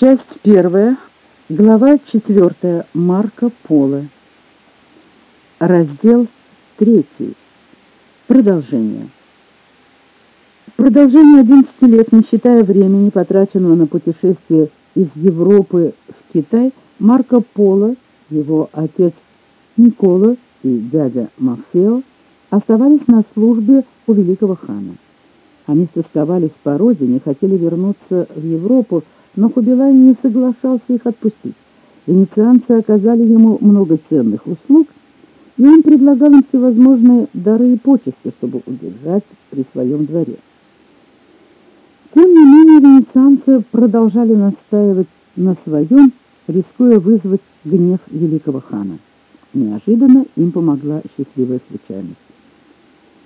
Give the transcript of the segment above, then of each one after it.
Часть первая, глава четвертая, Марко Поло. Раздел третий. Продолжение. Продолжение 11 лет, не считая времени, потраченного на путешествие из Европы в Китай, Марко Поло, его отец Никола и дядя Мафео оставались на службе у великого хана. Они стосковались по родине, хотели вернуться в Европу, но Хубилай не соглашался их отпустить. Венецианцы оказали ему много ценных услуг, и он предлагал им всевозможные дары и почести, чтобы удержать при своем дворе. Тем не менее, венецианцы продолжали настаивать на своем, рискуя вызвать гнев великого хана. Неожиданно им помогла счастливая случайность.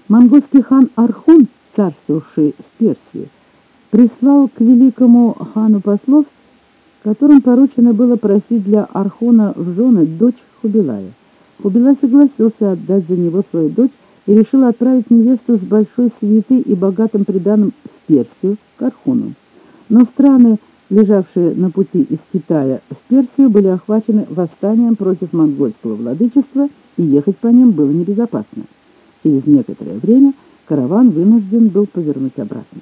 Монгольский хан Архун, царствовавший в Персии, прислал к великому хану послов, которым поручено было просить для Архуна в жены дочь Хубилая. Хубилай согласился отдать за него свою дочь и решил отправить невесту с большой свитой и богатым приданым в Персию к Архуну. Но страны, лежавшие на пути из Китая в Персию, были охвачены восстанием против монгольского владычества, и ехать по ним было небезопасно. Через некоторое время караван вынужден был повернуть обратно.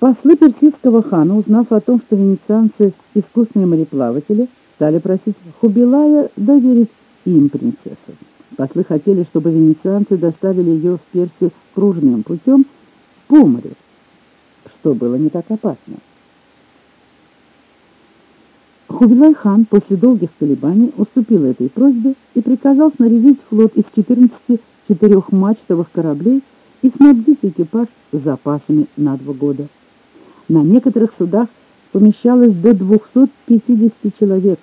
Послы персидского хана, узнав о том, что венецианцы – искусные мореплаватели, стали просить Хубилая доверить им принцессу. Послы хотели, чтобы венецианцы доставили ее в Персию кружным путем по морю, что было не так опасно. Хубилай хан после долгих колебаний уступил этой просьбе и приказал снарядить флот из 14 четырехмачтовых кораблей и снабдить экипаж запасами на два года. На некоторых судах помещалось до 250 человек.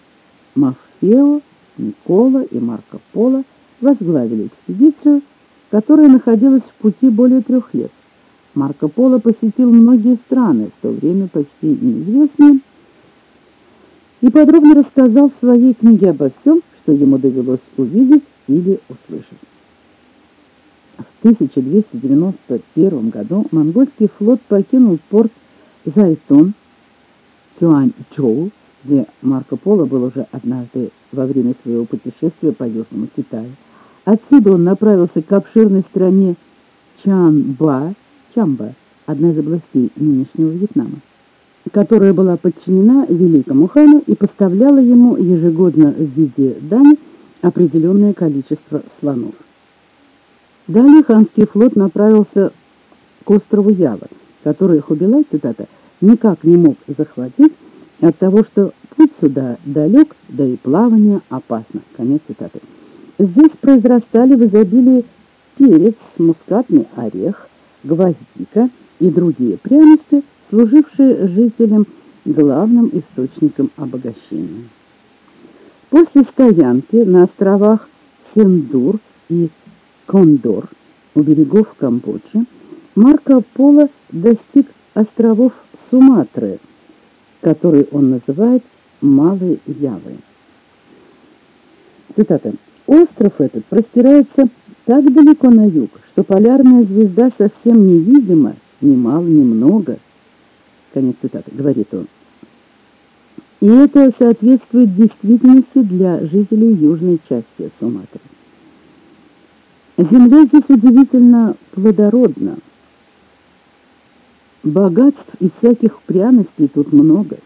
Мафео, Никола и Марко Поло возглавили экспедицию, которая находилась в пути более трех лет. Марко Поло посетил многие страны, в то время почти неизвестные, и подробно рассказал в своей книге обо всем, что ему довелось увидеть или услышать. В 1291 году монгольский флот покинул порт Зайтун, Цюань-Чоу, где Марко Поло был уже однажды во время своего путешествия по Южному Китаю. Отсюда он направился к обширной стране Чанба, Чамба, одна из областей нынешнего Вьетнама, которая была подчинена великому хану и поставляла ему ежегодно в виде дани определенное количество слонов. Далее ханский флот направился к острову Ява, который Хубилай, цитата, никак не мог захватить от того, что путь сюда далек, да и плавание опасно. Конец цитаты. Здесь произрастали в изобилии перец, мускатный орех, гвоздика и другие пряности, служившие жителям главным источником обогащения. После стоянки на островах Сендур и Кондор у берегов Камбоджи Марко Поло достиг островов Суматры, который он называет Малой Явой. Цитата. «Остров этот простирается так далеко на юг, что полярная звезда совсем невидима, ни мало, ни много». Конец цитаты, говорит он. И это соответствует действительности для жителей южной части Суматры. Земля здесь удивительно плодородна, Богатств и всяких пряностей тут много.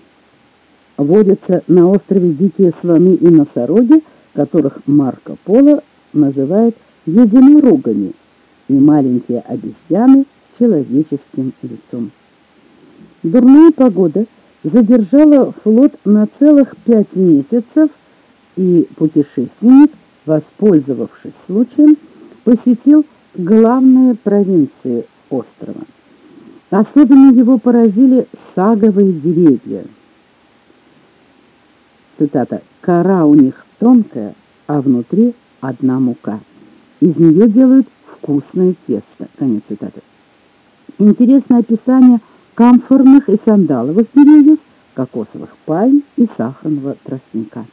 Водятся на острове дикие слоны и носороги, которых Марко Поло называет единорогами, и маленькие обезьяны с человеческим лицом. Дурная погода задержала флот на целых пять месяцев, и путешественник, воспользовавшись случаем, посетил главные провинции острова. Особенно его поразили саговые деревья. Цитата. «Кора у них тонкая, а внутри одна мука. Из нее делают вкусное тесто». Конец цитаты. Интересное описание камфорных и сандаловых деревьев, кокосовых пальм и сахарного тростника.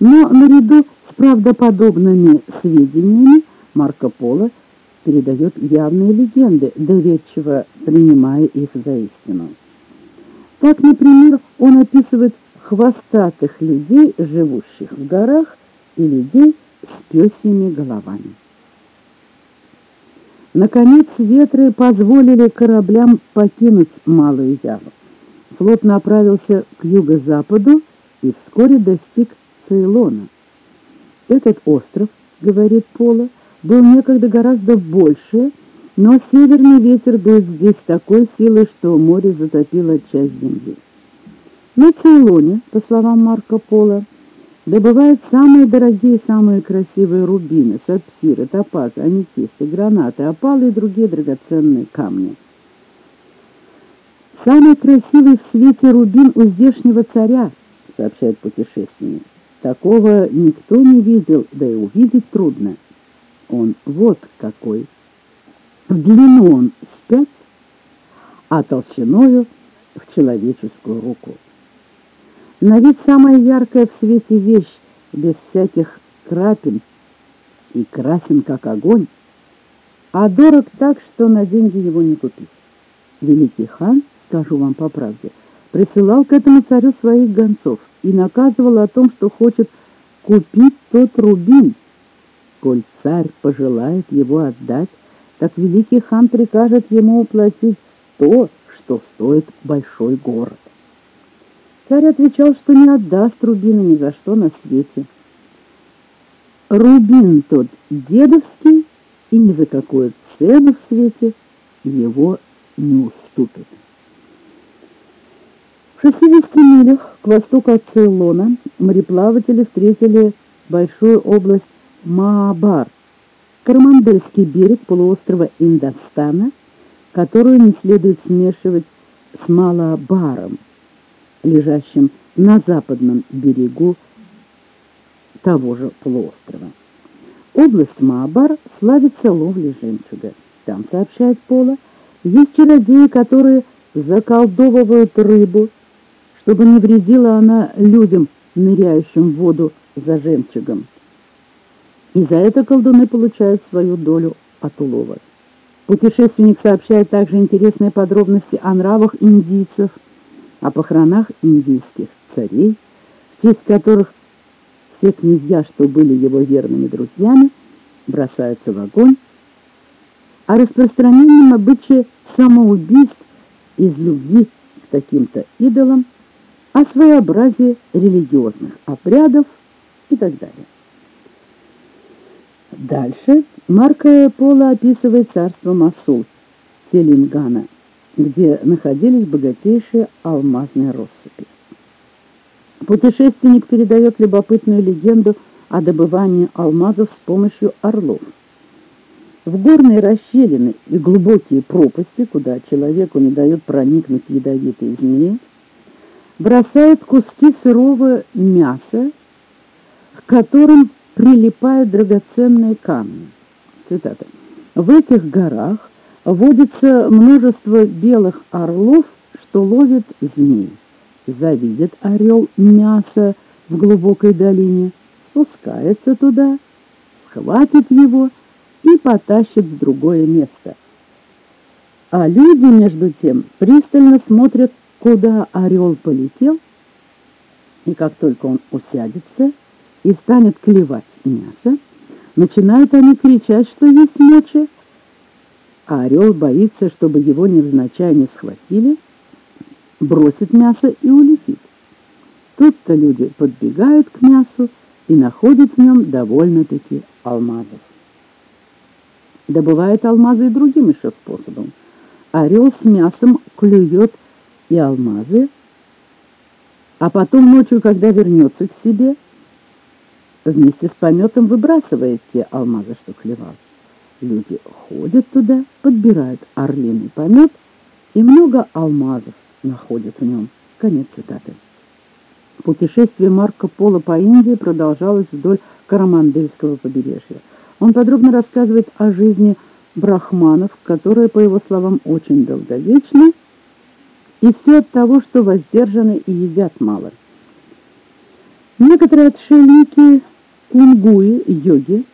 Но наряду с правдоподобными сведениями Марко Поло передает явные легенды, доверчиво принимая их за истину. Так, например, он описывает хвостатых людей, живущих в горах, и людей с пёсьими головами. Наконец, ветры позволили кораблям покинуть Малую Яву. Флот направился к юго-западу и вскоре достиг Цейлона. Этот остров, говорит Пола, был некогда гораздо больше, но северный ветер дует здесь такой силой, что море затопило часть земли. На Цейлоне, по словам Марко Поло, добывают самые дорогие, самые красивые рубины, сапфиры, топазы, аметисты, гранаты, опалы и другие драгоценные камни. Самый красивый в свете рубин у здешнего царя, сообщает путешественник. Такого никто не видел, да и увидеть трудно. Он вот какой. В длину он с пять, а толщиною в человеческую руку. На вид самая яркая в свете вещь, без всяких крапин, и красен, как огонь, а дорог так, что на деньги его не купить. Великий хан, скажу вам по правде, присылал к этому царю своих гонцов и наказывал о том, что хочет купить тот рубин. Коль царь пожелает его отдать, так великий хан прикажет ему уплатить то, что стоит большой город. Царь отвечал, что не отдаст рубина ни за что на свете. Рубин тот дедовский, и ни за какую цену в свете его не уступит. В 60 милях к востоку от Цейлона мореплаватели встретили большую область Маабар, Кармандельский берег полуострова Индостана, которую не следует смешивать с Малабаром, лежащим на западном берегу того же полуострова. Область Маабар славится ловлей жемчуга. Там, сообщает Пола, есть чародеи, которые заколдовывают рыбу, чтобы не вредила она людям, ныряющим в воду за жемчугом. И за это колдуны получают свою долю от улова. Путешественник сообщает также интересные подробности о нравах индийцев, о похоронах индийских царей, в честь которых все князья, что были его верными друзьями, бросаются в огонь, о распространенном обычае самоубийств из любви к таким-то идолам – о своеобразии религиозных обрядов и так далее. Дальше Марко Поло описывает царство Масул, Телингана, где находились богатейшие алмазные россыпи. Путешественник передает любопытную легенду о добывании алмазов с помощью орлов. В горные расщелины и глубокие пропасти, куда человеку не дают проникнуть ядовитые змеи, бросает куски сырого мяса, к которым прилипают драгоценные камни. Цитата. В этих горах водится множество белых орлов, что ловят змей. Завидит орел мясо в глубокой долине, спускается туда, схватит его и потащит в другое место. А люди, между тем, пристально смотрят куда орел полетел, и как только он усядется и станет клевать мясо, начинают они кричать, что есть мочи, а орел боится, чтобы его невзначай не схватили, бросит мясо и улетит. Тут-то люди подбегают к мясу и находят в нем довольно-таки алмазов. Добывают алмазы и другим еще способом. Орел с мясом клюет и алмазы, а потом ночью, когда вернется к себе, вместе с пометом выбрасывает те алмазы, что клевал. Люди ходят туда, подбирают орлиный помет и много алмазов находят в нем. Конец цитаты. Путешествие Марко Поло по Индии продолжалось вдоль Карамандельского побережья. Он подробно рассказывает о жизни брахманов, которая, по его словам, очень долговечна, и все от того, что воздержаны и едят мало. Некоторые отшельники, кунгуи, йоги,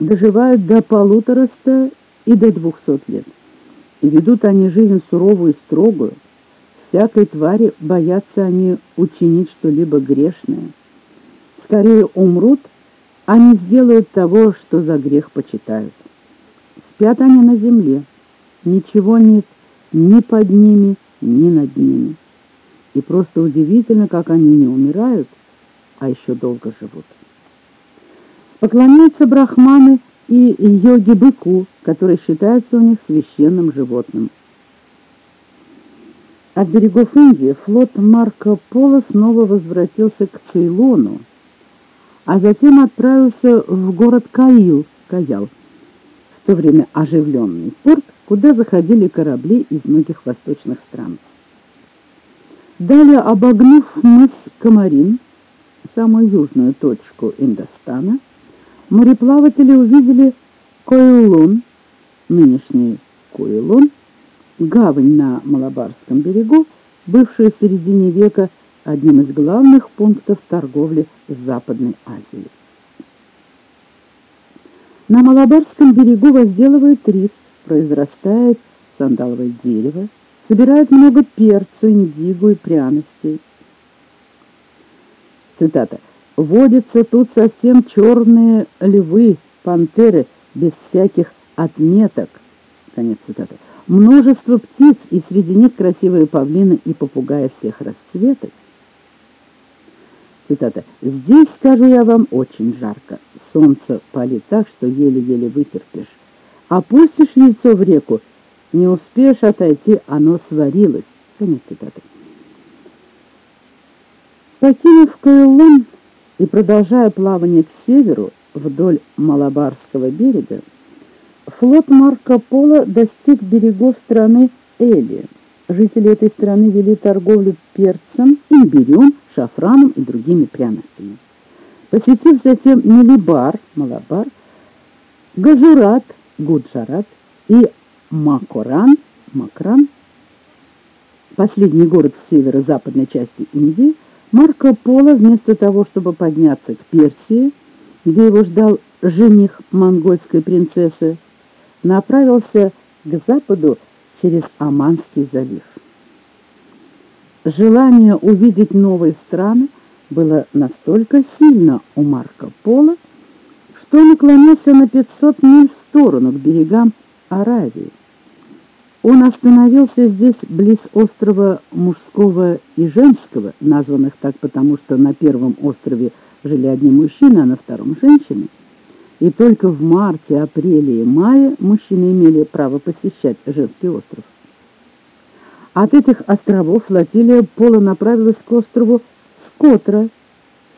доживают до полутораста и до двухсот лет. И ведут они жизнь суровую и строгую, всякой твари боятся они учинить что-либо грешное. Скорее умрут, а не сделают того, что за грех почитают. Спят они на земле, ничего нет ни под ними, ни над ними. И просто удивительно, как они не умирают, а еще долго живут. Поклоняются брахманы и йоги-быку, который считается у них священным животным. От берегов Индии флот Марко Поло снова возвратился к Цейлону, а затем отправился в город Каил, Каял, в то время оживленный порт, куда заходили корабли из многих восточных стран. Далее, обогнув мыс Камарин, самую южную точку Индостана, мореплаватели увидели Койлун, нынешний Койлун, гавань на Малабарском берегу, бывшую в середине века одним из главных пунктов торговли с Западной Азией. На Малабарском берегу возделывают рис, произрастает сандаловое дерево, собирают много перцу, индиго и пряностей. Цитата. «Водятся тут совсем черные львы, пантеры, без всяких отметок». Конец цитаты. Множество птиц, и среди них красивые павлины и попугаи всех расцветок. Цитата. «Здесь, скажу я вам, очень жарко. Солнце палит так, что еле-еле вытерпишь. Опустишь яйцо в реку, не успеешь отойти, оно сварилось». Конец цитаты. Покинув Каэлон и продолжая плавание к северу вдоль Малабарского берега, флот Марко Поло достиг берегов страны Эли. Жители этой страны вели торговлю перцем, имбирем, шафраном и другими пряностями. Посетив затем Мелибар, Малабар, Газурат, Гуджарат и Макоран, Макран, последний город в северо-западной части Индии, Марко Поло вместо того, чтобы подняться к Персии, где его ждал жених монгольской принцессы, направился к западу через Аманский залив. Желание увидеть новые страны было настолько сильно у Марко Поло, что он наклонился на 500 миль в сторону, к берегам Аравии. Он остановился здесь, близ острова Мужского и Женского, названных так потому, что на первом острове жили одни мужчины, а на втором – женщины. И только в марте, апреле и мае мужчины имели право посещать женский остров. От этих островов флотилия Пола направилась к острову Скотра,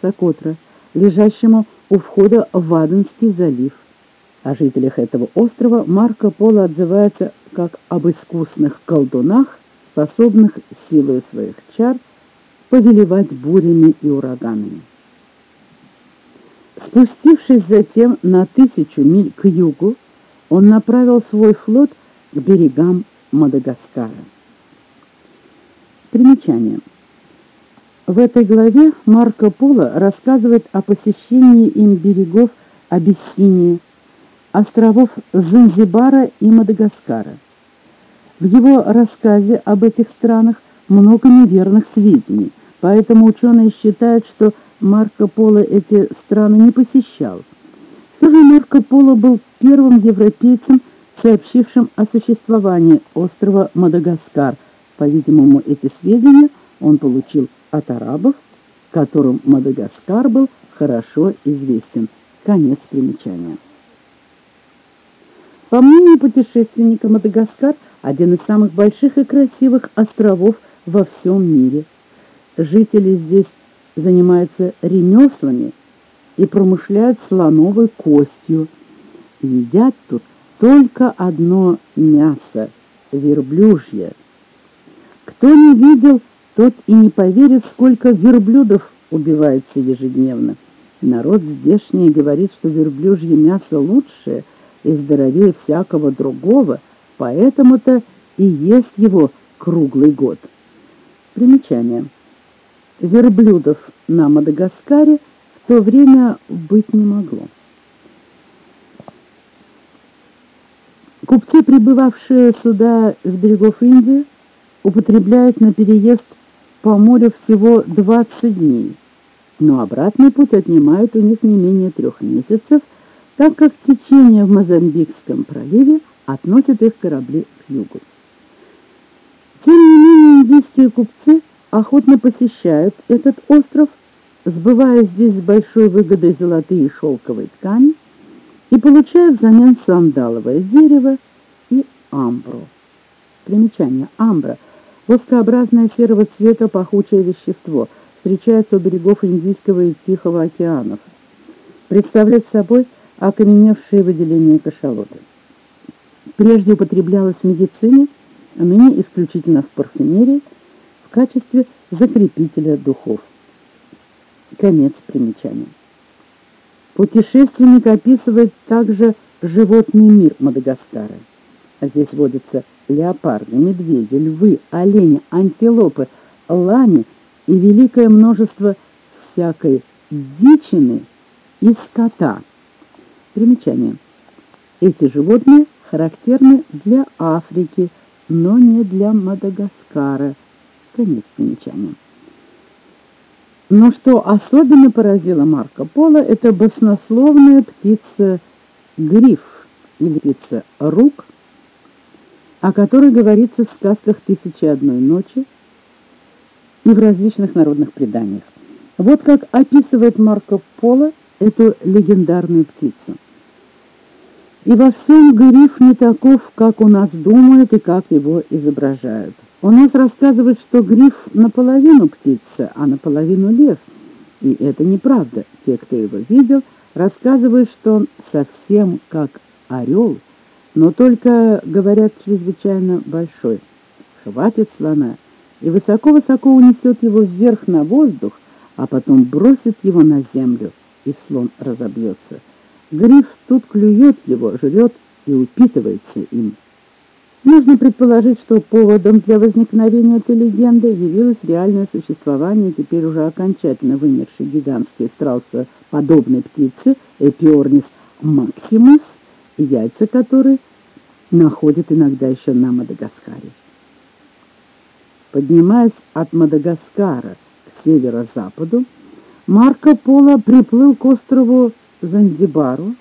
Сокотра, лежащему у входа в Аденский залив. О жителях этого острова Марко Поло отзывается как об искусных колдунах, способных силой своих чар повелевать бурями и ураганами. Спустившись затем на тысячу миль к югу, он направил свой флот к берегам Мадагаскара. Примечание. В этой главе Марко Поло рассказывает о посещении им берегов Абиссинии, островов Занзибара и Мадагаскара. В его рассказе об этих странах много неверных сведений, поэтому ученые считают, что Марко Поло эти страны не посещал. Все же Марко Поло был первым европейцем, сообщившим о существовании острова Мадагаскар – по-видимому, эти сведения он получил от арабов, которым Мадагаскар был хорошо известен. Конец примечания. По мнению путешественника, Мадагаскар – один из самых больших и красивых островов во всем мире. Жители здесь занимаются ремеслами и промышляют слоновой костью. Едят тут только одно мясо – верблюжье – кто не видел, тот и не поверит, сколько верблюдов убивается ежедневно. Народ здешний говорит, что верблюжье мясо лучшее и здоровее всякого другого, поэтому-то и ест его круглый год. Примечание. Верблюдов на Мадагаскаре в то время быть не могло. Купцы, прибывавшие сюда с берегов Индии, употребляют на переезд по морю всего 20 дней, но обратный путь отнимает у них не менее трех месяцев, так как течение в Мозамбикском проливе относит их корабли к югу. Тем не менее, индийские купцы охотно посещают этот остров, сбывая здесь с большой выгодой золотые шелковые ткани и получая взамен сандаловое дерево и амбру. Примечание. Амбра – воскообразное серого цвета пахучее вещество, встречается у берегов Индийского и Тихого океанов. Представляет собой окаменевшие выделения кашалота. Прежде употреблялось в медицине, а ныне исключительно в парфюмерии в качестве закрепителя духов. Конец примечания. Путешественник описывает также животный мир Мадагаскара. А здесь водятся леопарды, медведи, львы, олени, антилопы, лани и великое множество всякой дичины и скота. Примечание. Эти животные характерны для Африки, но не для Мадагаскара. Конец примечания. Но что особенно поразило Марко Поло, это баснословная птица гриф, или птица рук, о которой говорится в сказках «Тысячи одной ночи» и в различных народных преданиях. Вот как описывает Марко Поло эту легендарную птицу. И во всем гриф не таков, как у нас думают и как его изображают. У нас рассказывают, что гриф наполовину птица, а наполовину лев. И это неправда. Те, кто его видел, рассказывают, что он совсем как орел, но только, говорят, чрезвычайно большой. Схватит слона и высоко-высоко унесет его вверх на воздух, а потом бросит его на землю, и слон разобьется. Гриф тут клюет его, жрет и упитывается им. Нужно предположить, что поводом для возникновения этой легенды явилось реальное существование теперь уже окончательно вымершей гигантской страусоподобной птицы Эпиорнис максимус, яйца которой находят иногда еще на Мадагаскаре. Поднимаясь от Мадагаскара к северо-западу, Марко Поло приплыл к острову Занзибару,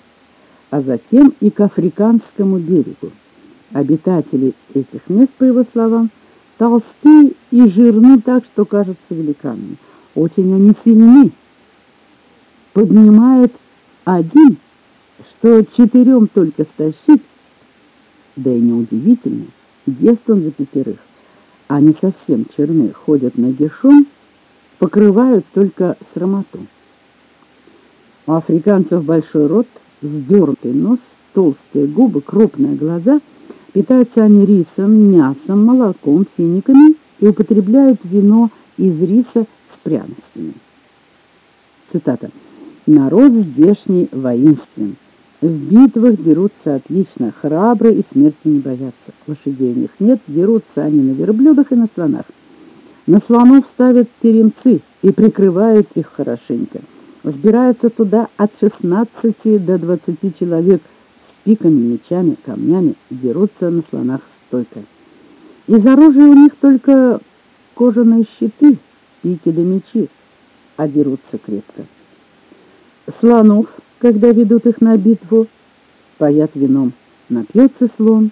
а затем и к Африканскому берегу. Обитатели этих мест, по его словам, толсты и жирны так, что кажутся великанами. Очень они сильны. Поднимает один, что четырем только стащить, да и неудивительно, ест он за пятерых. Они совсем черны, ходят на нагишом, покрывают только срамоту. У африканцев большой рот, вздернутый нос, толстые губы, крупные глаза — Питаются они рисом, мясом, молоком, финиками и употребляют вино из риса с пряностями. Цитата. «Народ здешний воинствен. В битвах дерутся отлично, храбры и смерти не боятся. Лошадей у них нет, дерутся они на верблюдах и на слонах. На слонов ставят теремцы и прикрывают их хорошенько. Сбираются туда от 16 до 20 человек – пиками, мечами, камнями дерутся на слонах стойко. Из оружия у них только кожаные щиты, пики да мечи, а дерутся крепко. Слонов, когда ведут их на битву, поят вином. Напьется слон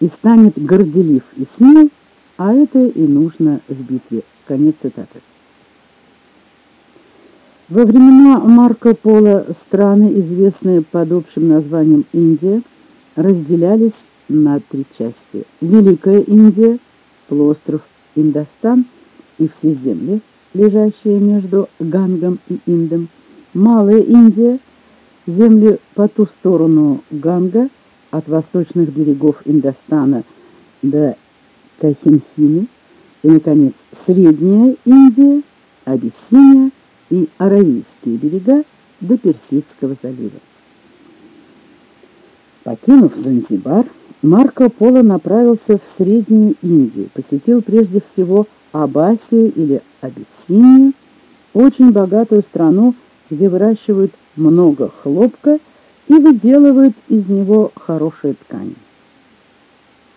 и станет горделив и смел, а это и нужно в битве. Конец цитаты. Во времена Марко Поло страны, известные под общим названием Индия, разделялись на три части. Великая Индия, полуостров Индостан и все земли, лежащие между Гангом и Индом. Малая Индия, земли по ту сторону Ганга, от восточных берегов Индостана до Кахинхины. И, наконец, Средняя Индия, Абиссиния, и Аравийские берега до Персидского залива. Покинув Занзибар, Марко Поло направился в Среднюю Индию, посетил прежде всего Абасию или Абиссинию, очень богатую страну, где выращивают много хлопка и выделывают из него хорошие ткани.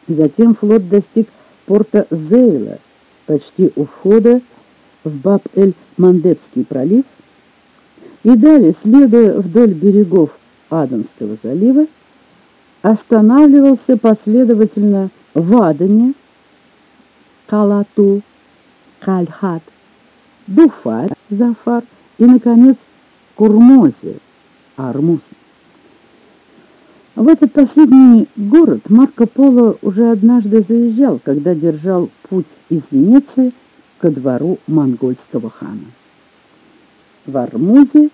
Затем флот достиг порта Зейла, почти у входа в Баб-эль-Мандебский пролив, и далее, следуя вдоль берегов Аденского залива, останавливался последовательно в Адане, Калату, Кальхат, Дуфар, Зафар и, наконец, Курмозе, Армуз. В этот последний город Марко Поло уже однажды заезжал, когда держал путь из Венеции ко двору монгольского хана. В Армузе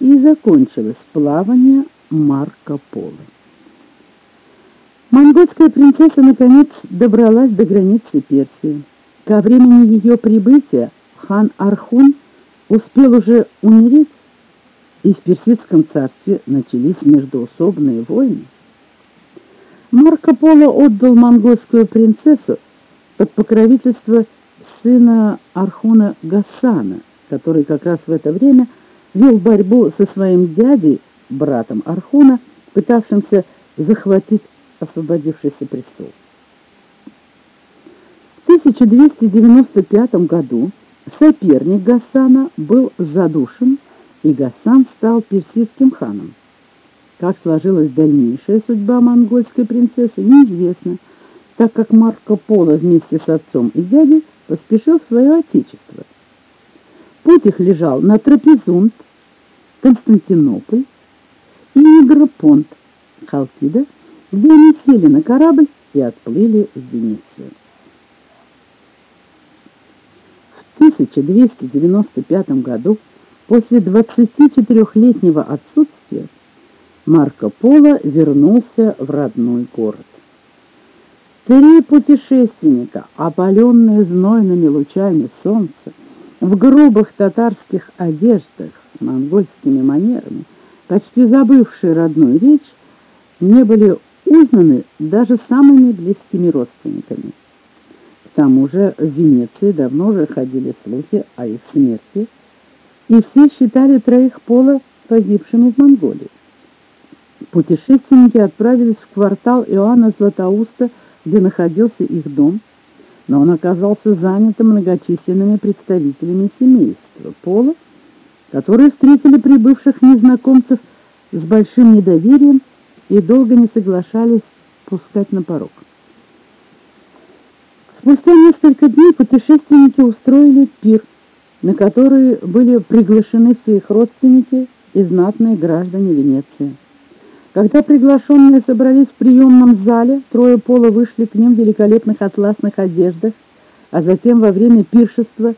и закончилось плавание Марко Поло. Монгольская принцесса наконец добралась до границы Персии. Ко времени ее прибытия хан Архун успел уже умереть и в Персидском царстве начались междоусобные войны. Марко Поло отдал монгольскую принцессу под покровительство сына Архуна Гасана, который как раз в это время вел борьбу со своим дядей, братом Архуна, пытавшимся захватить освободившийся престол. В 1295 году соперник Гасана был задушен и Гасан стал персидским ханом. Как сложилась дальнейшая судьба монгольской принцессы, неизвестно, так как Марко Поло вместе с отцом и дядей поспешил в свое отечество. Путь их лежал на Трапезунд, Константинополь и Негропонт, Халкида, где они сели на корабль и отплыли в Венецию. В 1295 году После 24-летнего отсутствия Марко Поло вернулся в родной город. Три путешественника, опаленные знойными лучами солнца, в грубых татарских одеждах с монгольскими манерами, почти забывшие родную речь, не были узнаны даже самыми близкими родственниками. К тому же в Венеции давно уже ходили слухи о их смерти – и все считали троих пола погибшими в Монголии. Путешественники отправились в квартал Иоанна Златоуста, где находился их дом, но он оказался занятым многочисленными представителями семейства Пола, которые встретили прибывших незнакомцев с большим недоверием и долго не соглашались пускать на порог. Спустя несколько дней путешественники устроили пир, на которые были приглашены все их родственники и знатные граждане Венеции. Когда приглашенные собрались в приемном зале, трое пола вышли к ним в великолепных атласных одеждах, а затем во время пиршества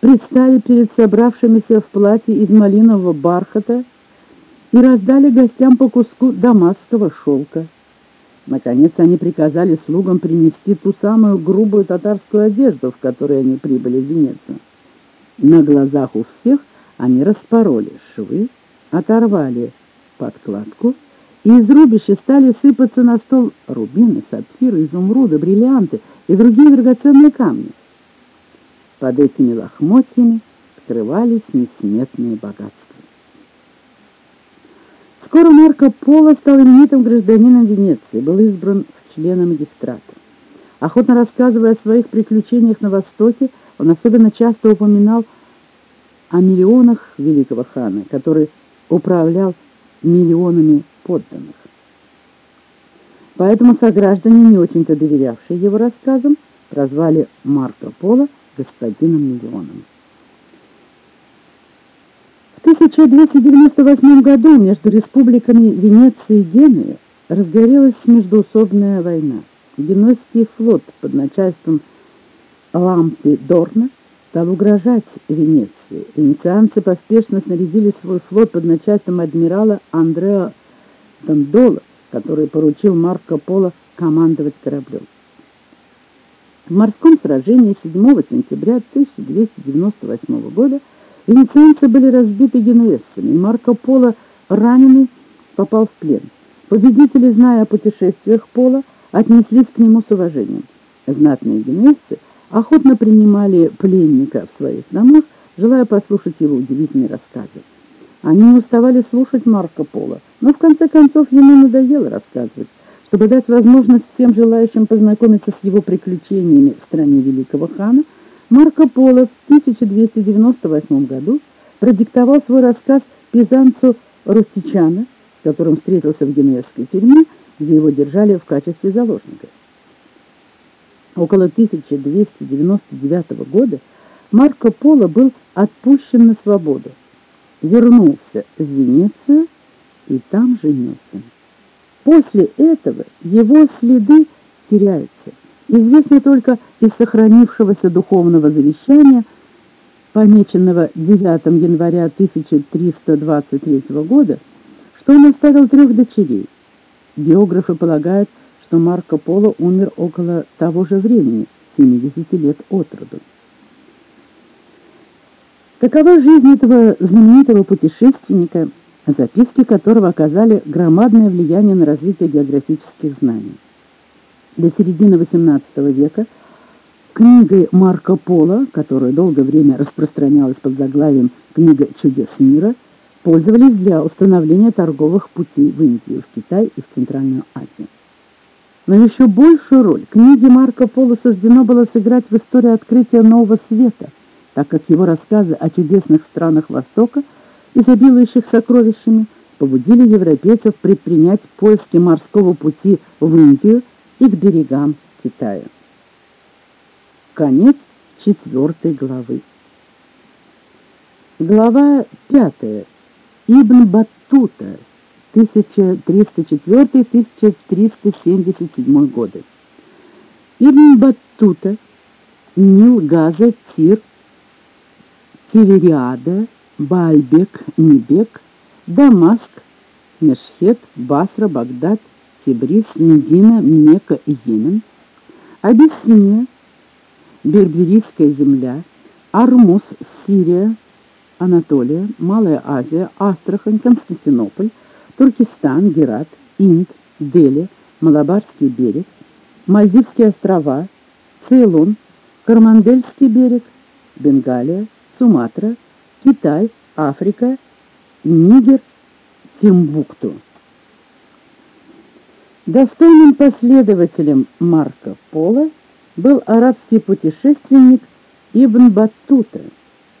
предстали перед собравшимися в платье из малинового бархата и раздали гостям по куску дамасского шелка. Наконец они приказали слугам принести ту самую грубую татарскую одежду, в которой они прибыли в Венецию. На глазах у всех они распороли швы, оторвали подкладку, из рубища стали сыпаться на стол рубины, сапфиры, изумруды, бриллианты и другие драгоценные камни. Под этими лохмотьями скрывались несметные богатства. Скоро Марко Поло стал именитым гражданином Венеции, был избран в члены магистрата. Охотно рассказывая о своих приключениях на Востоке, он особенно часто упоминал о миллионах великого хана, который управлял миллионами подданных. Поэтому сограждане, не очень-то доверявшие его рассказам, прозвали Марко Поло господином миллионом. В 1298 году между республиками Венеции и Генуи разгорелась междуусобная война. Генуэзский флот под начальством Лампи Дорна стал угрожать Венеции. Венецианцы поспешно снарядили свой флот под начальством адмирала Андреа Дондола, который поручил Марко Поло командовать кораблем. В морском сражении 7 сентября 1298 года венецианцы были разбиты генуэзцами. Марко Поло, раненый, попал в плен. Победители, зная о путешествиях Пола, отнеслись к нему с уважением. Знатные генуэзцы охотно принимали пленника в своих домах, желая послушать его удивительные рассказы. Они не уставали слушать Марко Поло, но в конце концов ему надоело рассказывать. Чтобы дать возможность всем желающим познакомиться с его приключениями в стране великого хана, Марко Поло в 1298 году продиктовал свой рассказ пизанцу Рустичана, с которым встретился в генуэзской тюрьме, где его держали в качестве заложника. Около 1299 года Марко Поло был отпущен на свободу, вернулся в Венецию и там женился. После этого его следы теряются. Известно только из сохранившегося духовного завещания, помеченного 9 января 1323 года, что он оставил трех дочерей. Биографы полагают, что Марко Поло умер около того же времени, 70 лет от роду. Какова жизнь этого знаменитого путешественника, записки которого оказали громадное влияние на развитие географических знаний? До середины XVIII века книгой Марко Поло, которая долгое время распространялась под заглавием «Книга чудес мира», пользовались для установления торговых путей в Индию, в Китай и в Центральную Азию. Но еще большую роль книге Марко Поло суждено было сыграть в истории открытия Нового Света, так как его рассказы о чудесных странах Востока, изобилующих сокровищами, побудили европейцев предпринять поиски морского пути в Индию и к берегам Китая. Конец четвертой главы. Глава пятая. Ибн Баттута 1304-1377 годы. Ибн Баттута, Нил, Газа, Тир, Тивериада, Бальбек, Небек, Дамаск, Мешхет, Басра, Багдад, Тибрис, Медина, Мека и Йемен, Абиссиния, Берберийская земля, Армуз, Сирия, Анатолия, Малая Азия, Астрахань, Константинополь, Туркестан, Герат, Инд, Дели, Малабарский берег, Мальдивские острова, Цейлон, Кармандельский берег, Бенгалия, Суматра, Китай, Африка, Нигер, Тимбукту. Достойным последователем Марко Поло был арабский путешественник Ибн Баттута,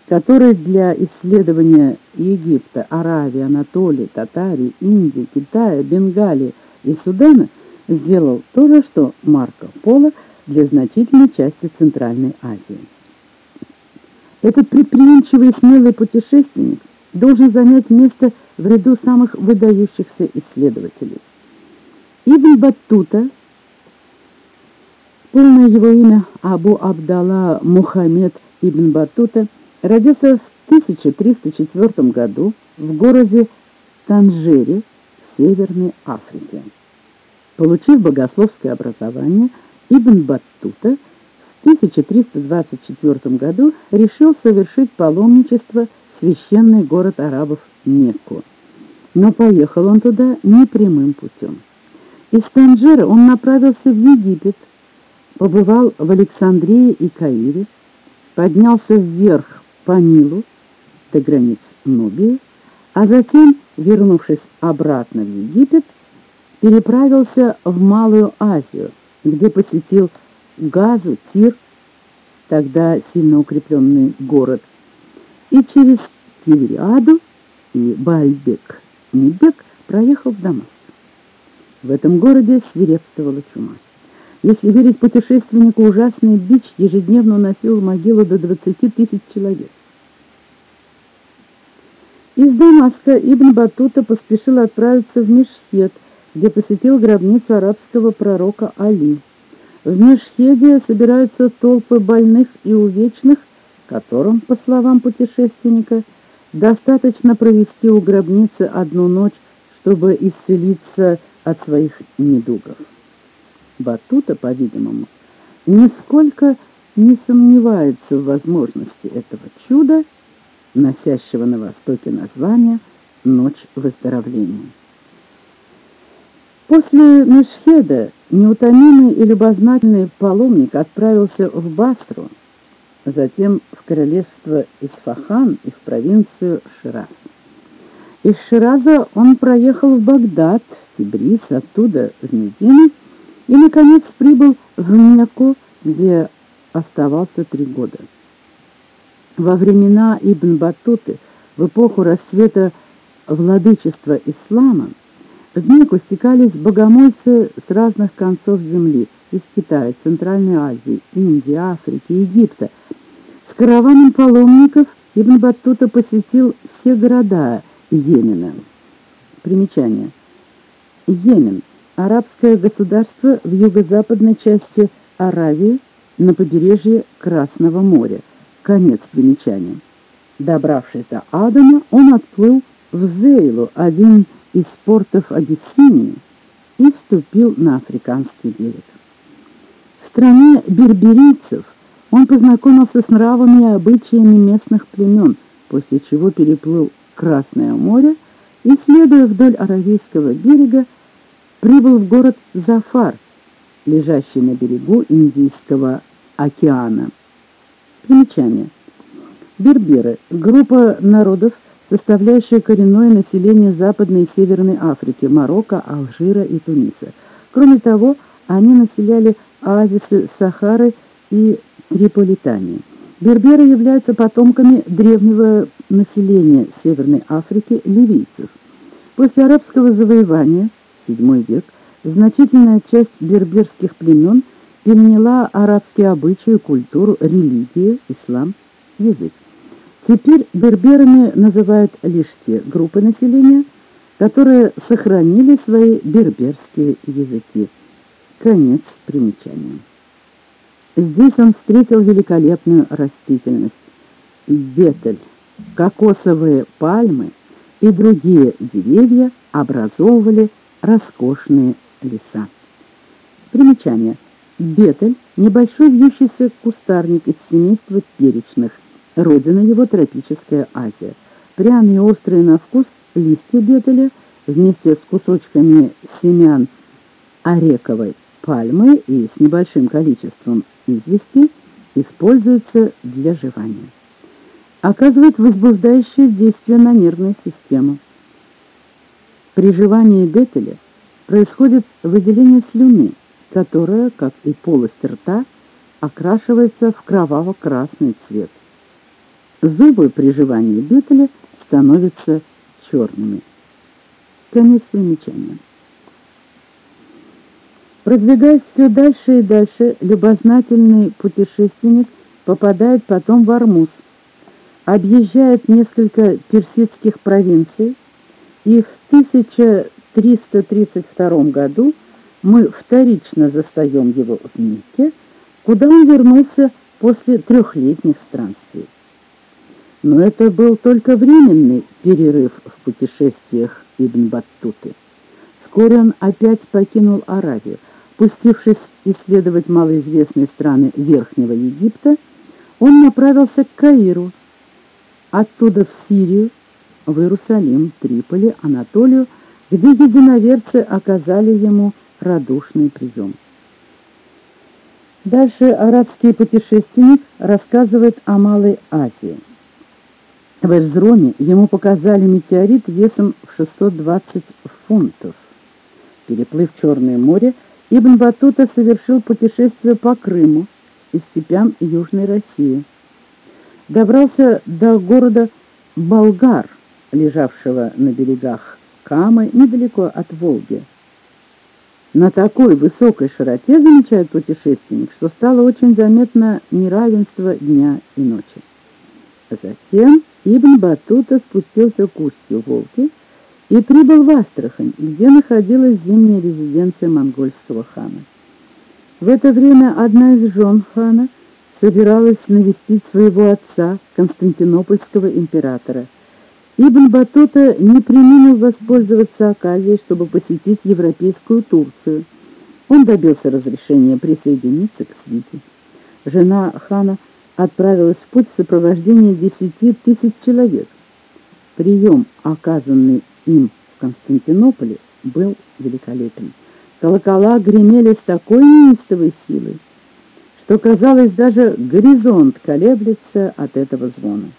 который для исследования Египта, Аравии, Анатолии, Татарии, Индии, Китая, Бенгалии и Судана сделал то же, что Марко Поло для значительной части Центральной Азии. Этот предприимчивый и смелый путешественник должен занять место в ряду самых выдающихся исследователей. Ибн Баттута, полное его имя Абу Абдалла Мухаммед Ибн Баттута, родился в 1304 году в городе Танжере в Северной Африке. Получив богословское образование, Ибн Баттута 1324 году решил совершить паломничество в священный город арабов Мекку. Но поехал он туда не прямым путем. Из Танжера он направился в Египет, побывал в Александрии и Каире, поднялся вверх по Нилу до границ Нубии, а затем, вернувшись обратно в Египет, переправился в Малую Азию, где посетил Газу, Тир, тогда сильно укрепленный город, и через Тириаду и Бальбек, Небек проехал в Дамаск. В этом городе свирепствовала чума. Если верить путешественнику, ужасный бич ежедневно уносил могилу до 20 тысяч человек. Из Дамаска Ибн Батута поспешил отправиться в Мешхет, где посетил гробницу арабского пророка Али. В Мешхеде собираются толпы больных и увечных, которым, по словам путешественника, достаточно провести у гробницы одну ночь, чтобы исцелиться от своих недугов. Батута, по-видимому, нисколько не сомневается в возможности этого чуда, носящего на Востоке название «Ночь выздоровления». После Мешхеда неутомимый и любознательный паломник отправился в Басру, затем в королевство Исфахан и в провинцию Шираз. Из Шираза он проехал в Багдад, Тибрис, оттуда в Медину и, наконец, прибыл в Мекку, где оставался три года. Во времена Ибн Батуты, в эпоху расцвета владычества ислама, в Мекку стекались богомольцы с разных концов земли, из Китая, Центральной Азии, Индии, Африки, Египта. С караваном паломников Ибн Баттута посетил все города Йемена. Примечание. Йемен – арабское государство в юго-западной части Аравии на побережье Красного моря. Конец примечания. Добравшись до Адама, он отплыл в Зейлу, один из портов Абиссинии, и вступил на африканский берег. В стране берберийцев он познакомился с нравами и обычаями местных племен, после чего переплыл Красное море и, следуя вдоль Аравийского берега, прибыл в город Зафар, лежащий на берегу Индийского океана. Примечание. Берберы – группа народов, составляющая коренное население Западной и Северной Африки, Марокко, Алжира и Туниса. Кроме того, они населяли оазисы Сахары и Триполитании. Берберы являются потомками древнего населения Северной Африки ливийцев. После арабского завоевания, VII век, значительная часть берберских племен переняла арабские обычаи, культуру, религию, ислам, язык. Теперь берберами называют лишь те группы населения, которые сохранили свои берберские языки. Конец примечания. Здесь он встретил великолепную растительность. Бетель, кокосовые пальмы и другие деревья образовывали роскошные леса. Примечание. Бетель – небольшой вьющийся кустарник из семейства перечных. Родина его – тропическая Азия. Пряные и острые на вкус листья бетеля вместе с кусочками семян орековой пальмы и с небольшим количеством извести используется для жевания. Оказывает возбуждающее действие на нервную систему. При жевании бетеля происходит выделение слюны, которая, как и полость рта, окрашивается в кроваво-красный цвет. Зубы при жевании бетеля становятся черными. Конец примечания. Продвигаясь все дальше и дальше, любознательный путешественник попадает потом в Армуз, объезжает несколько персидских провинций, и в 1332 году мы вторично застаем его в Мекке, куда он вернулся после трехлетних странствий. Но это был только временный перерыв в путешествиях Ибн Баттуты. Вскоре он опять покинул Аравию, Пустившись исследовать малоизвестные страны Верхнего Египта, он направился к Каиру, оттуда в Сирию, в Иерусалим, Триполи, Анатолию, где единоверцы оказали ему радушный прием. Дальше арабский путешественник рассказывает о Малой Азии. В Эрзроме ему показали метеорит весом в 620 фунтов. Переплыв Черное море, Ибн Батута совершил путешествие по Крыму и степям Южной России. Добрался до города Болгар, лежавшего на берегах Камы, недалеко от Волги. На такой высокой широте, замечает путешественник, что стало очень заметно неравенство дня и ночи. Затем Ибн Батута спустился к устью Волги и прибыл в Астрахань, где находилась зимняя резиденция монгольского хана. В это время одна из жен хана собиралась навестить своего отца, константинопольского императора. Ибн Батута не применил воспользоваться оказией, чтобы посетить европейскую Турцию. Он добился разрешения присоединиться к свите. Жена хана отправилась в путь в сопровождении десяти тысяч человек. Прием, оказанный им в Константинополе был великолепен. Колокола гремели с такой неистовой силой, что, казалось, даже горизонт колеблется от этого звона.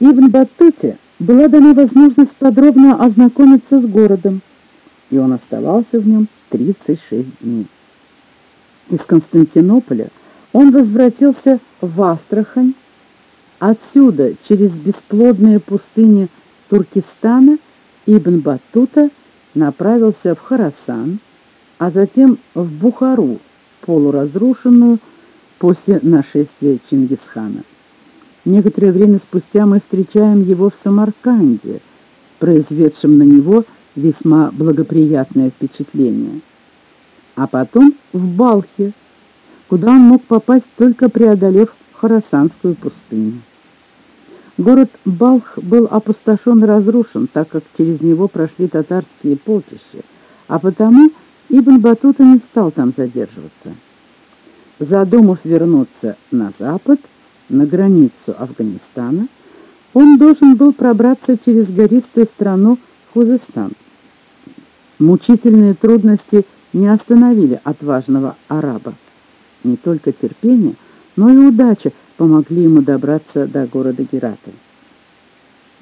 Ибн Баттуте была дана возможность подробно ознакомиться с городом, и он оставался в нем 36 дней. Из Константинополя он возвратился в Астрахань, отсюда через бесплодные пустыни Туркестана Ибн Баттута направился в Харасан, а затем в Бухару, полуразрушенную после нашествия Чингисхана. Некоторое время спустя мы встречаем его в Самарканде, произведшем на него весьма благоприятное впечатление. А потом в Балхе, куда он мог попасть, только преодолев Хорасанскую пустыню. Город Балх был опустошен и разрушен, так как через него прошли татарские полчища, а потому Ибн Батута не стал там задерживаться. Задумав вернуться на запад, на границу Афганистана, он должен был пробраться через гористую страну Хузестан. Мучительные трудности не остановили отважного араба. Не только терпение, но и удача помогли ему добраться до города Гераты.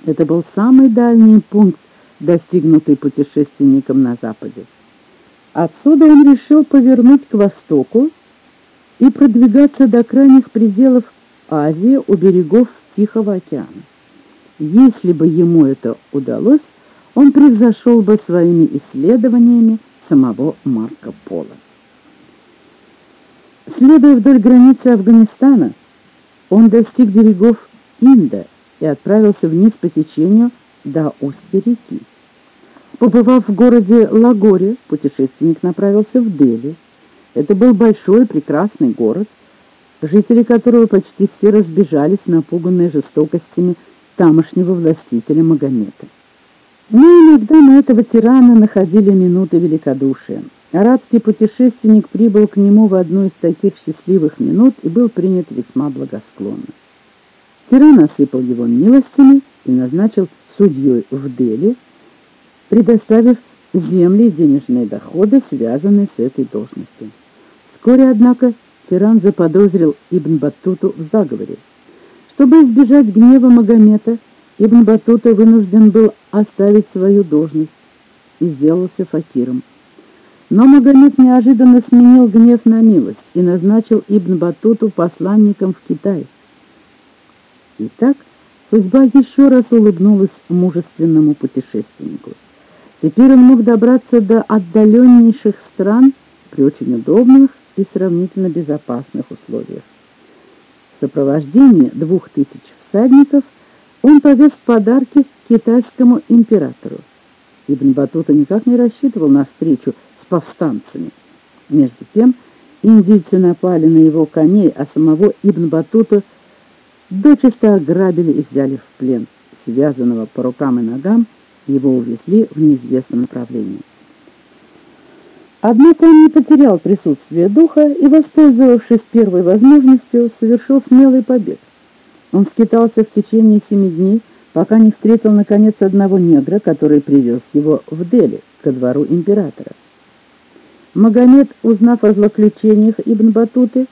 Это был самый дальний пункт, достигнутый путешественником на западе. Отсюда он решил повернуть к востоку и продвигаться до крайних пределов Азии у берегов Тихого океана. Если бы ему это удалось, он превзошел бы своими исследованиями самого Марко Поло. Следуя вдоль границы Афганистана, он достиг берегов Инда и отправился вниз по течению до устья реки. Побывав в городе Лагоре, путешественник направился в Дели. Это был большой прекрасный город, жители которого почти все разбежались, напуганные жестокостями тамошнего властителя Магомета. Но иногда на этого тирана находили минуты великодушия. Арабский путешественник прибыл к нему в одну из таких счастливых минут и был принят весьма благосклонно. Тиран осыпал его милостями и назначил судьей в Дели, предоставив земли и денежные доходы, связанные с этой должностью. Вскоре, однако, тиран заподозрил Ибн Баттуту в заговоре. Чтобы избежать гнева Магомета, Ибн Баттута вынужден был оставить свою должность и сделался факиром. Но Магомед неожиданно сменил гнев на милость и назначил Ибн Батуту посланником в Китай. Итак, судьба еще раз улыбнулась мужественному путешественнику. Теперь он мог добраться до отдаленнейших стран при очень удобных и сравнительно безопасных условиях. В сопровождении двух тысяч всадников он повез подарки китайскому императору. Ибн Батута никак не рассчитывал на встречу повстанцами. Между тем, индийцы напали на его коней, а самого Ибн Батута дочисто ограбили и взяли в плен. Связанного по рукам и ногам, его увезли в неизвестном направлении. Однако он не потерял присутствие духа и, воспользовавшись первой возможностью, совершил смелый побег. Он скитался в течение семи дней, пока не встретил, наконец, одного негра, который привез его в Дели, ко двору императора. Магомед, узнав о злоключениях Ибн Батуты,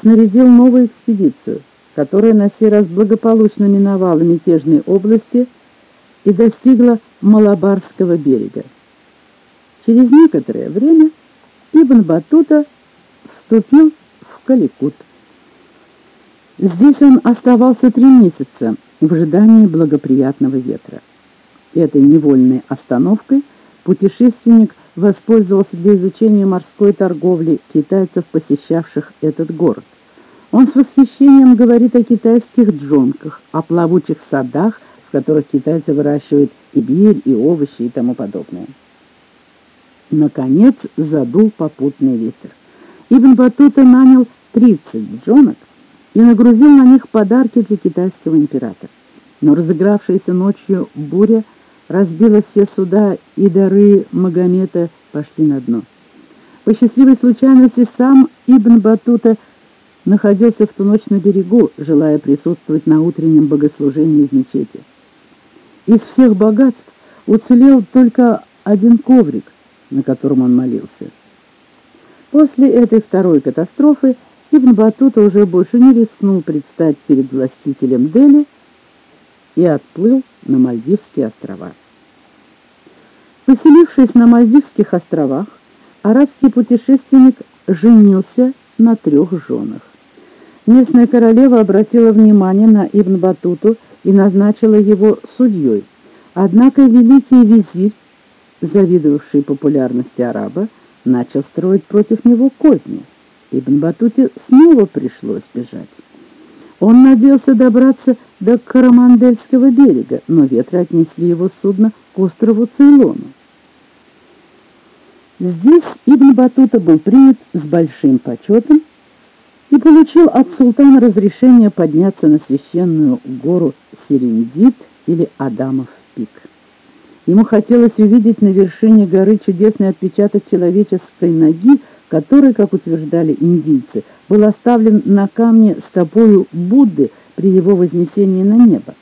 снарядил новую экспедицию, которая на сей раз благополучно миновала мятежные области и достигла Малабарского берега. Через некоторое время Ибн Батута вступил в Каликут. Здесь он оставался три месяца в ожидании благоприятного ветра. Этой невольной остановкой путешественник воспользовался для изучения морской торговли китайцев, посещавших этот город. Он с восхищением говорит о китайских джонках, о плавучих садах, в которых китайцы выращивают и бирь, и овощи и тому подобное. Наконец задул попутный ветер. Ибн Батута нанял 30 джонок и нагрузил на них подарки для китайского императора. Но разыгравшаяся ночью буря разбила все суда, и дары Магомета пошли на дно. По счастливой случайности сам Ибн Батута находился в ту ночь на берегу, желая присутствовать на утреннем богослужении в мечети. Из всех богатств уцелел только один коврик, на котором он молился. После этой второй катастрофы Ибн Батута уже больше не рискнул предстать перед властителем Дели и отплыл на Мальдивские острова. Поселившись на Мальдивских островах, арабский путешественник женился на трех женах. Местная королева обратила внимание на Ибн Батуту и назначила его судьей. Однако великий визирь, завидовавший популярности араба, начал строить против него козни. Ибн Батуте снова пришлось бежать. Он надеялся добраться до Карамандельского берега, но ветры отнесли его судно к острову Цейлону. Здесь Ибн Батута был принят с большим почетом и получил от султана разрешение подняться на священную гору Серендит или Адамов пик. Ему хотелось увидеть на вершине горы чудесный отпечаток человеческой ноги, который, как утверждали индийцы, был оставлен на камне стопою Будды при его вознесении на небо.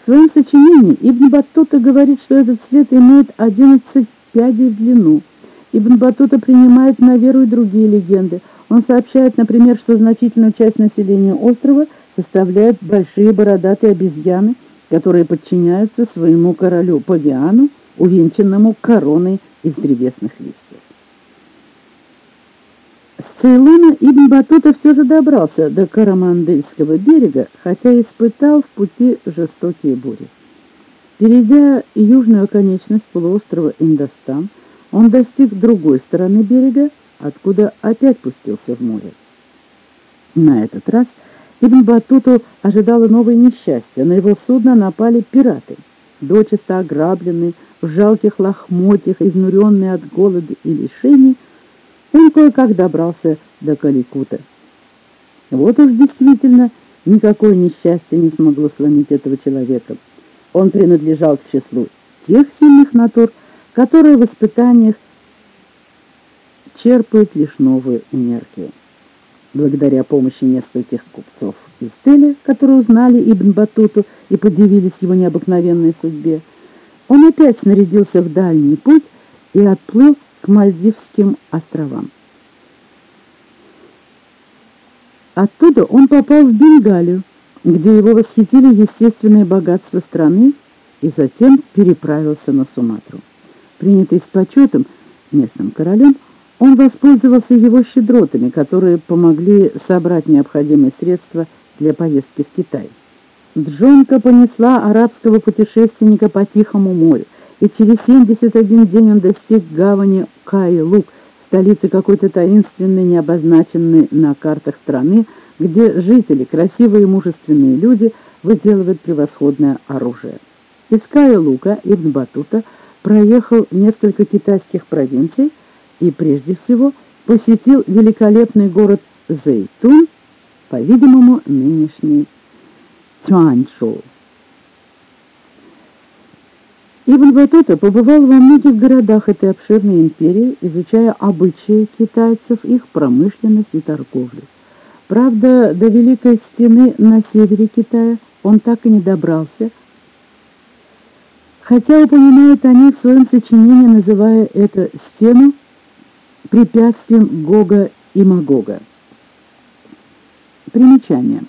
В своем сочинении Ибн Баттута говорит, что этот свет имеет 11 пядей в длину. Ибн Баттута принимает на веру и другие легенды. Он сообщает, например, что значительную часть населения острова составляют большие бородатые обезьяны, которые подчиняются своему королю Павиану, увенчанному короной из древесных листьев. С Цейлона Ибн Батута все же добрался до Карамандельского берега, хотя испытал в пути жестокие бури. Перейдя южную оконечность полуострова Индостан, он достиг другой стороны берега, откуда опять пустился в море. На этот раз Ибн Батуту ожидало новое несчастье. На его судно напали пираты, дочисто ограбленные, в жалких лохмотьях, изнуренные от голода и лишений, он кое-как добрался до Каликута. Вот уж действительно никакое несчастье не смогло сломить этого человека. Он принадлежал к числу тех сильных натур, которые в испытаниях черпают лишь новую энергию. Благодаря помощи нескольких купцов из Дели, которые узнали Ибн Батуту и подивились его необыкновенной судьбе, он опять снарядился в дальний путь и отплыл к Мальдивским островам. Оттуда он попал в Бенгалию, где его восхитили естественные богатства страны, и затем переправился на Суматру. Принятый с почетом местным королем, он воспользовался его щедротами, которые помогли собрать необходимые средства для поездки в Китай. Джонка понесла арабского путешественника по Тихому морю, и через 71 день он достиг гавани Кайлук, столицы какой-то таинственной, необозначенной на картах страны, где жители, красивые и мужественные люди, выделывают превосходное оружие. Из Кайлука Ибн Батута проехал несколько китайских провинций и, прежде всего, посетил великолепный город Зейтун, по-видимому, нынешний Цюаньчжоу. Ибн Батута побывал во многих городах этой обширной империи, изучая обычаи китайцев, их промышленность и торговлю. Правда, до Великой Стены на севере Китая он так и не добрался, хотя упоминают они в своем сочинении, называя эту стену препятствием Гога и Магога. Примечание.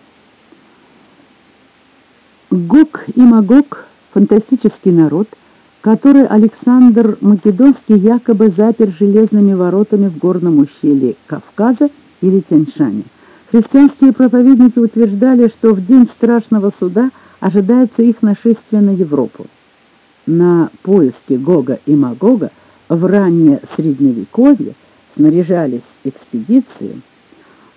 Гог и Магог – фантастический народ – который Александр Македонский якобы запер железными воротами в горном ущелье Кавказа или Тяньшане. Христианские проповедники утверждали, что в день страшного суда ожидается их нашествие на Европу. На поиски Гога и Магога в раннее Средневековье снаряжались экспедиции,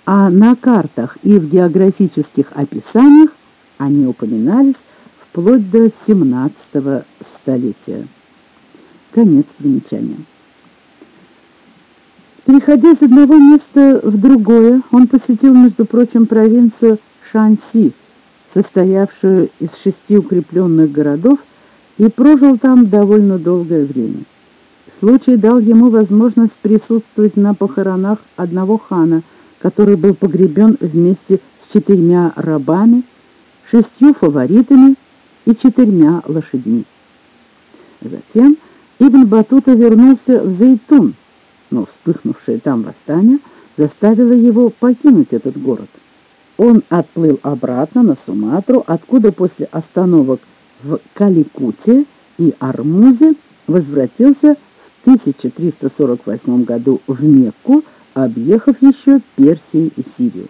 а на картах и в географических описаниях они упоминались вплоть до 17 столетия. Конец примечания. Переходя с одного места в другое, он посетил, между прочим, провинцию Шанси, состоявшую из шести укрепленных городов, и прожил там довольно долгое время. Случай дал ему возможность присутствовать на похоронах одного хана, который был погребен вместе с четырьмя рабами, шестью фаворитами и четырьмя лошадьми. Затем Ибн Батута вернулся в Зейтун, но вспыхнувшее там восстание заставило его покинуть этот город. он отплыл обратно на Суматру, откуда после остановок в Каликуте и Армузе возвратился в 1348 году в Мекку, объехав еще Персию и Сирию.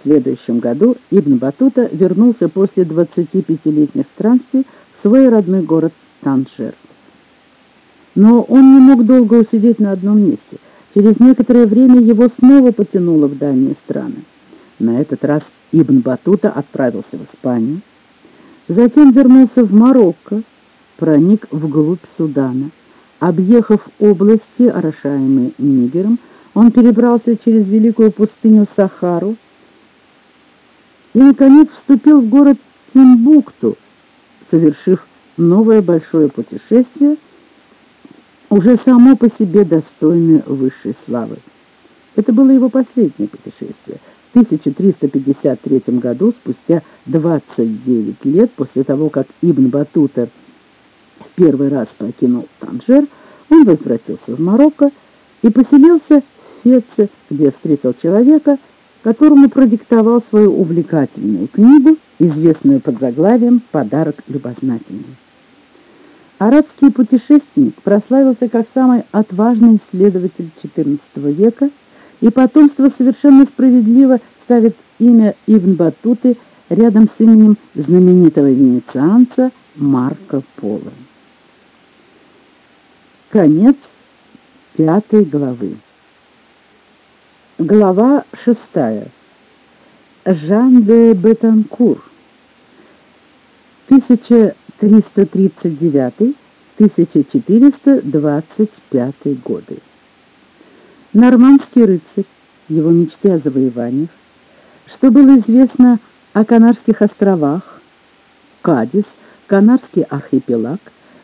В следующем году Ибн Батута вернулся после 25-летних странствий в свой родной город Танжер. Но он не мог долго усидеть на одном месте. Через некоторое время его снова потянуло в дальние страны. На этот раз Ибн Батута отправился в Испанию, затем вернулся в Марокко, проник вглубь Судана. Объехав области, орошаемые Нигером, он перебрался через великую пустыню Сахару и, наконец, вступил в город Тимбукту, совершив новое большое путешествие, уже само по себе достойное высшей славы. Это было его последнее путешествие. В 1353 году, спустя 29 лет после того, как Ибн Батута в первый раз покинул Танжер, он возвратился в Марокко и поселился в Феце, где встретил человека, которому продиктовал свою увлекательную книгу, известную под заглавием «Подарок любознательный». Арабский путешественник прославился как самый отважный исследователь XIV века, и потомство совершенно справедливо ставит имя Ибн Батуты рядом с именем знаменитого венецианца Марко Поло. Конец пятой главы. Глава шестая. Жан де Бетанкур. 1339-1425 годы. Нормандский рыцарь, его мечты о завоеваниях, что было известно о Канарских островах, Кадис, Канарский архипелаг,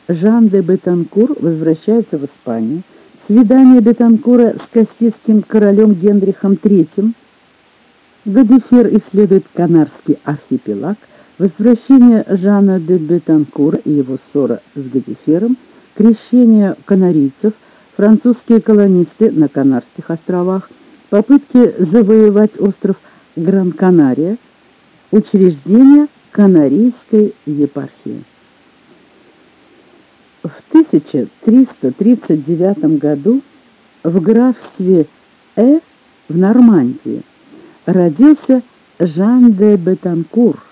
Жан де Бетанкур возвращается в Испанию, свидание Бетанкура с кастильским королем Генрихом III, Гадифер исследует Канарский архипелаг, возвращение Жана де Бетанкура и его ссора с Гадифером, крещение канарийцев, французские колонисты на Канарских островах, попытки завоевать остров Гран-Канария, учреждение Канарийской епархии. В 1339 году в графстве Э в Нормандии родился Жан де Бетанкур,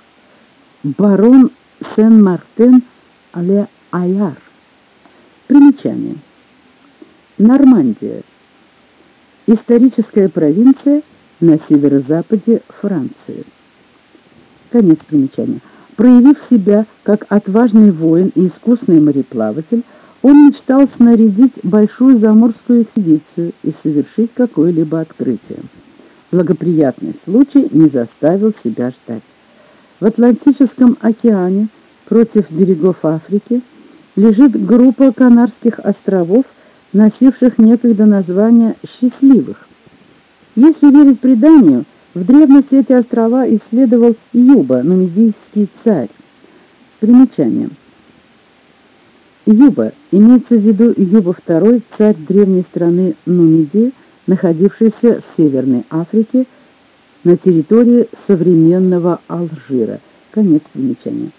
барон Сен-Мартен-Ле-Аяр. Примечание. Нормандия. Историческая провинция на северо-западе Франции. Конец примечания. Проявив себя как отважный воин и искусный мореплаватель, он мечтал снарядить большую заморскую экспедицию и совершить какое-либо открытие. Благоприятный случай не заставил себя ждать. В Атлантическом океане против берегов Африки лежит группа Канарских островов, носивших некогда название «счастливых». Если верить преданию, в древности эти острова исследовал Юба, нумидийский царь. Примечание. Юба имеется в виду Юба II, царь древней страны Нумидии, находившийся в Северной Африке на территории современного Алжира. Конец примечания.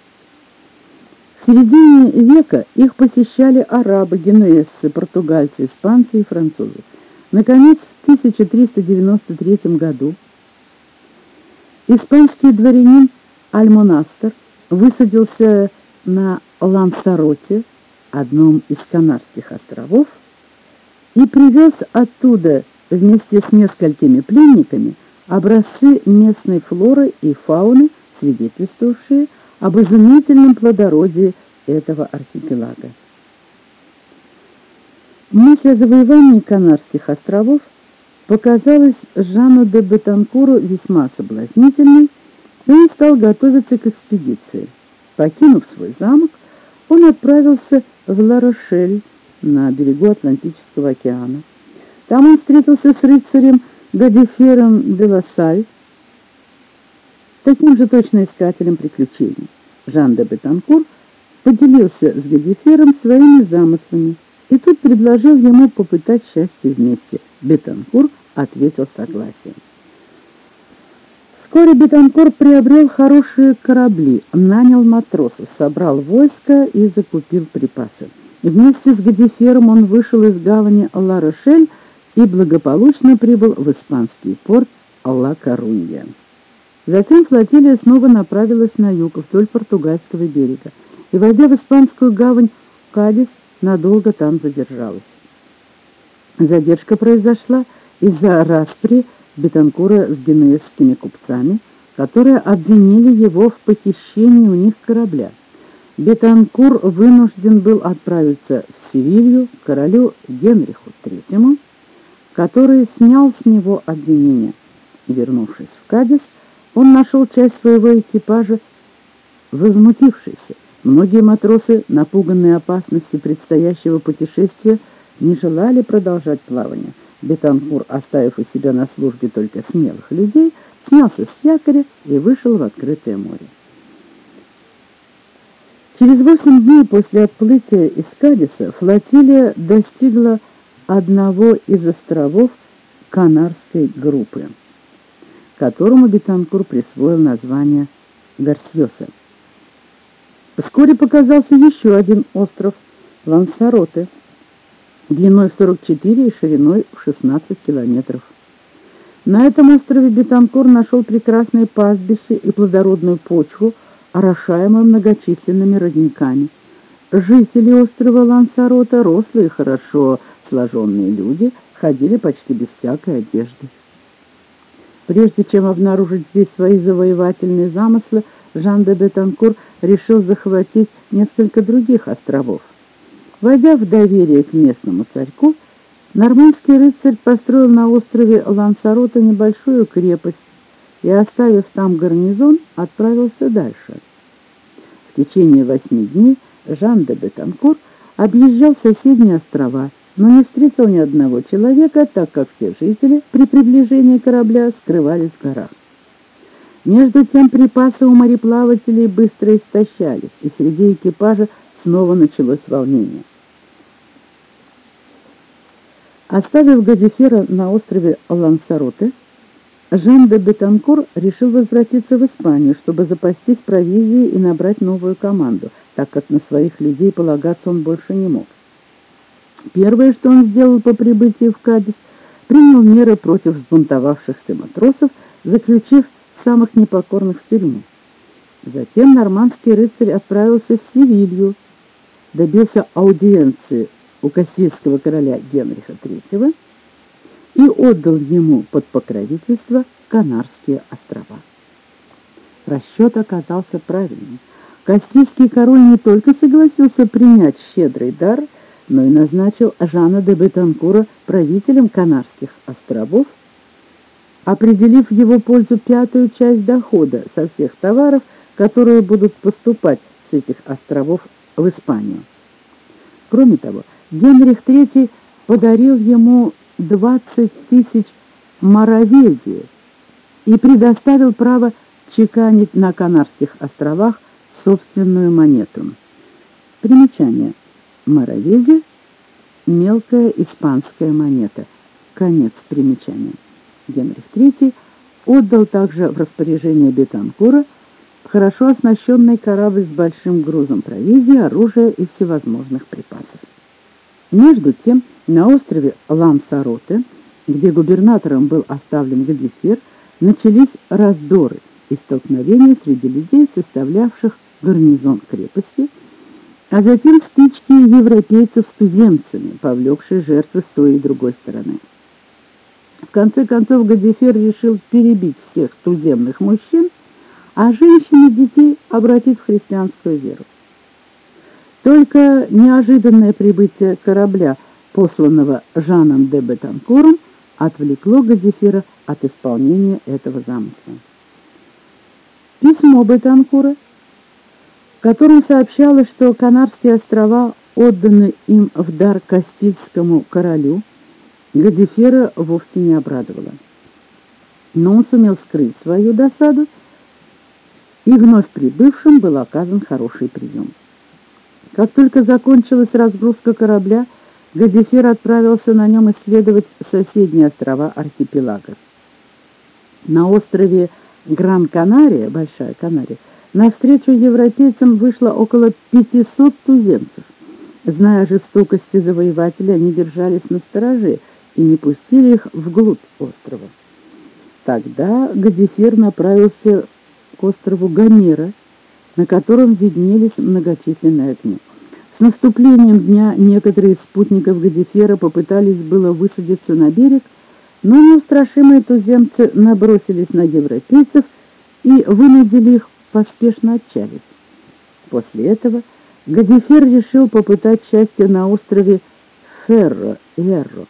В середине века их посещали арабы, генуэзцы, португальцы, испанцы и французы. Наконец, в 1393 году Испанский дворянин Альмонастер высадился на Лансароте, одном из Канарских островов, и привез оттуда вместе с несколькими пленниками образцы местной флоры и фауны, свидетельствовавшие об изумительном плодородии этого архипелага. Мысль о завоевании Канарских островов – показалась Жанну де Бетанкуру весьма соблазнительной, и он стал готовиться к экспедиции. Покинув свой замок, он отправился в Ла-Рошель на берегу Атлантического океана. Там он встретился с рыцарем Гадифером де Лассаль, таким же точно искателем приключений. Жан де Бетанкур поделился с Гадифером своими замыслами, и тут предложил ему попытать счастье вместе. Бетанкур ответил согласием. Вскоре Бетанкор приобрел хорошие корабли, нанял матросов, собрал войско и закупил припасы. Вместе с Гадифером он вышел из гавани Ла-Рошель и благополучно прибыл в испанский порт Ла-Корунья. Затем флотилия снова направилась на юг, вдоль португальского берега, и, войдя в испанскую гавань Кадис, надолго там задержалась. Задержка произошла из-за распри Бетанкура с генуэзскими купцами, которые обвинили его в похищении у них корабля. Бетанкур вынужден был отправиться в Севилью к королю Генриху III, который снял с него обвинение. Вернувшись в Кадис, он нашел часть своего экипажа возмутившейся. Многие матросы, напуганные опасностью предстоящего путешествия, не желали продолжать плавание. Бетанкур, оставив у себя на службе только смелых людей, снялся с якоря и вышел в открытое море. Через восемь дней после отплытия из Кадиса флотилия достигла одного из островов Канарской группы которому Бетанкур присвоил название Гарсьоса. Вскоре показался еще один остров – Лансароте, длиной в 44 и шириной в 16 километров. На этом острове Бетанкур нашел прекрасное пастбище и плодородную почву, орошаемую многочисленными родниками. Жители острова Лансарота, рослые, хорошо сложенные люди, ходили почти без всякой одежды. Прежде чем обнаружить здесь свои завоевательные замыслы, Жан де Бетанкур решил захватить несколько других островов. Войдя в доверие к местному царьку, нормандский рыцарь построил на острове Лансарота небольшую крепость и, оставив там гарнизон, отправился дальше. В течение восьми дней Жан де Бетанкур объезжал соседние острова – но не встретил ни одного человека, так как все жители при приближении корабля скрывались в горах. Между тем припасы у мореплавателей быстро истощались, и среди экипажа снова началось волнение. Оставив Гадифера на острове Лансароте, Жан де Бетанкур решил возвратиться в Испанию, чтобы запастись провизией и набрать новую команду, так как на своих людей полагаться он больше не мог. Первое, что он сделал по прибытии в Кадис, принял меры против взбунтовавшихся матросов, заключив самых непокорных в тюрьму. Затем нормандский рыцарь отправился в Севилью, добился аудиенции у Кастильского короля Генриха III и отдал ему под покровительство Канарские острова. Расчет оказался правильным. Кастильский король не только согласился принять щедрый дар – но и назначил Жана де Бетанкура правителем Канарских островов, определив в его пользу пятую часть дохода со всех товаров, которые будут поступать с этих островов в Испанию. Кроме того, Генрих III подарил ему 20 тысяч мараведий и предоставил право чеканить на Канарских островах собственную монету. Примечание – Мороведи – мелкая испанская монета. Конец примечания. Генрих III отдал также в распоряжение Бетанкура хорошо оснащенный корабль с большим грузом провизии, оружия и всевозможных припасов. Между тем, на острове Лансароте, где губернатором был оставлен Гадифер, начались раздоры и столкновения среди людей, составлявших гарнизон крепости – а затем стычки европейцев с туземцами, повлекшие жертвы с той и другой стороны. В конце концов Гадифер решил перебить всех туземных мужчин, а женщин и детей обратить в христианскую веру. Только неожиданное прибытие корабля, посланного Жаном де Бетанкуром, отвлекло Гадифера от исполнения этого замысла. Письмо Бетанкура котором сообщалось, что Канарские острова отданы им в дар Кастильскому королю, Гадифера вовсе не обрадовала. Но он сумел скрыть свою досаду, и вновь прибывшим был оказан хороший прием. Как только закончилась разгрузка корабля, Гадифер отправился на нем исследовать соседние острова архипелага. На острове Гран-Канария, Большая Канария, навстречу европейцам вышло около 500 туземцев. Зная жестокости завоевателя, они держались на стороже и не пустили их вглубь острова. Тогда Гадифер направился к острову Гомера, на котором виднелись многочисленные огни. С наступлением дня некоторые из спутников Гадифера попытались было высадиться на берег, но неустрашимые туземцы набросились на европейцев и вынудили их поспешно отчалить. После этого Гадифер решил попытать счастье на острове Ферро-Эрро.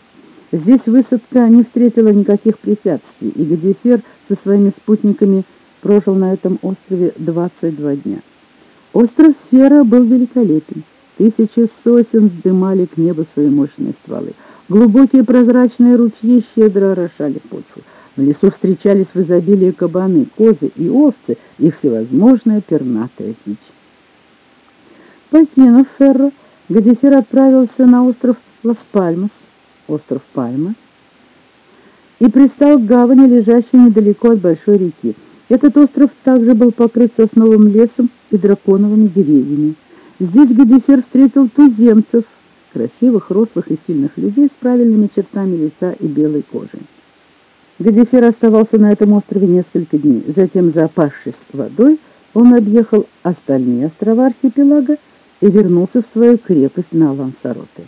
Здесь высадка не встретила никаких препятствий, и Гадифер со своими спутниками прожил на этом острове 22 дня. Остров Фера был великолепен. Тысячи сосен вздымали к небу свои мощные стволы. Глубокие прозрачные ручьи щедро орошали почву. В лесу встречались в изобилии кабаны, козы и овцы, и всевозможная пернатая дичь. Покинув Ферро, Гадифер отправился на остров Лас-Пальмас, остров Пальма, и пристал к гавани, лежащей недалеко от большой реки. Этот остров также был покрыт сосновым лесом и драконовыми деревьями. Здесь Гадифер встретил туземцев, красивых, рослых и сильных людей с правильными чертами лица и белой кожей. Гадифер оставался на этом острове несколько дней. Затем, запавшись водой, он объехал остальные острова архипелага и вернулся в свою крепость на Лансароте.